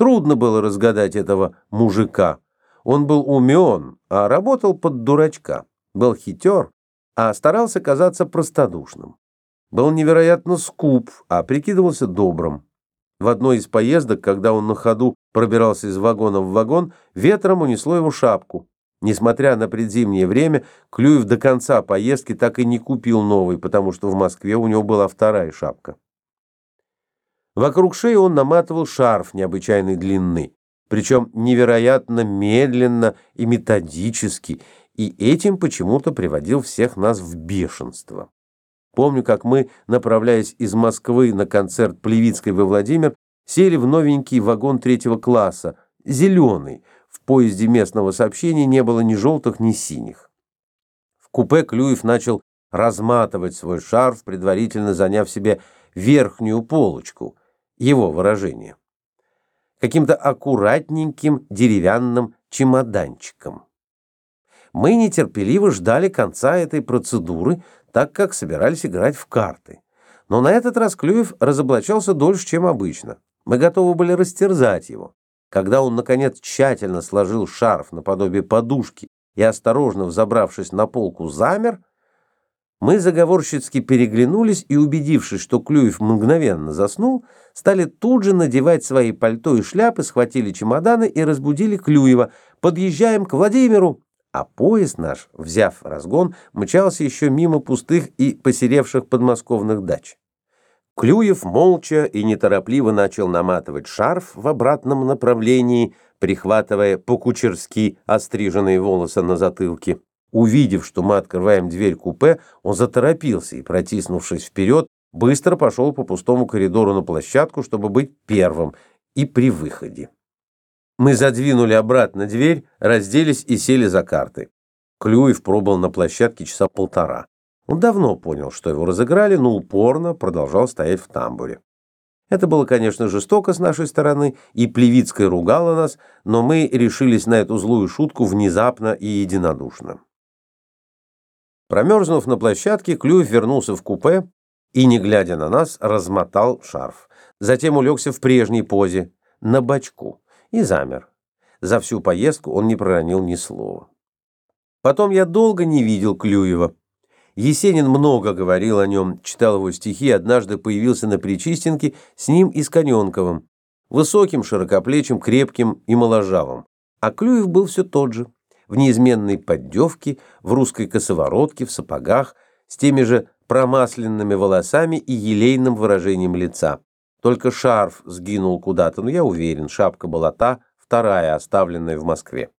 Трудно было разгадать этого мужика. Он был умен, а работал под дурачка. Был хитер, а старался казаться простодушным. Был невероятно скуп, а прикидывался добрым. В одной из поездок, когда он на ходу пробирался из вагона в вагон, ветром унесло его шапку. Несмотря на предзимнее время, Клюев до конца поездки так и не купил новый, потому что в Москве у него была вторая шапка. Вокруг шеи он наматывал шарф необычайной длины, причем невероятно медленно и методически, и этим почему-то приводил всех нас в бешенство. Помню, как мы, направляясь из Москвы на концерт Плевицкой во Владимир, сели в новенький вагон третьего класса, зеленый. В поезде местного сообщения не было ни желтых, ни синих. В купе Клюев начал разматывать свой шарф, предварительно заняв себе верхнюю полочку, его выражение, каким-то аккуратненьким деревянным чемоданчиком. Мы нетерпеливо ждали конца этой процедуры, так как собирались играть в карты. Но на этот раз Клюев разоблачался дольше, чем обычно. Мы готовы были растерзать его. Когда он, наконец, тщательно сложил шарф наподобие подушки и, осторожно взобравшись на полку, замер, мы заговорщицки переглянулись и, убедившись, что Клюев мгновенно заснул, стали тут же надевать свои пальто и шляпы, схватили чемоданы и разбудили Клюева. «Подъезжаем к Владимиру!» А поезд наш, взяв разгон, мчался еще мимо пустых и посеревших подмосковных дач. Клюев молча и неторопливо начал наматывать шарф в обратном направлении, прихватывая по-кучерски остриженные волосы на затылке. Увидев, что мы открываем дверь купе, он заторопился и, протиснувшись вперед, быстро пошел по пустому коридору на площадку, чтобы быть первым и при выходе. Мы задвинули обратно дверь, разделись и сели за карты. Клюев пробыл на площадке часа полтора. Он давно понял, что его разыграли, но упорно продолжал стоять в тамбуре. Это было, конечно, жестоко с нашей стороны, и Плевицкая ругала нас, но мы решились на эту злую шутку внезапно и единодушно. Промерзнув на площадке, Клюев вернулся в купе и, не глядя на нас, размотал шарф. Затем улегся в прежней позе, на бочку и замер. За всю поездку он не проронил ни слова. Потом я долго не видел Клюева. Есенин много говорил о нем, читал его стихи, однажды появился на Причистенке с ним и с Коненковым, высоким, широкоплечим, крепким и моложавым. А Клюев был все тот же, в неизменной поддевке, в русской косоворотке, в сапогах, с теми же промасленными волосами и елейным выражением лица. Только шарф сгинул куда-то, но я уверен, шапка была та, вторая, оставленная в Москве.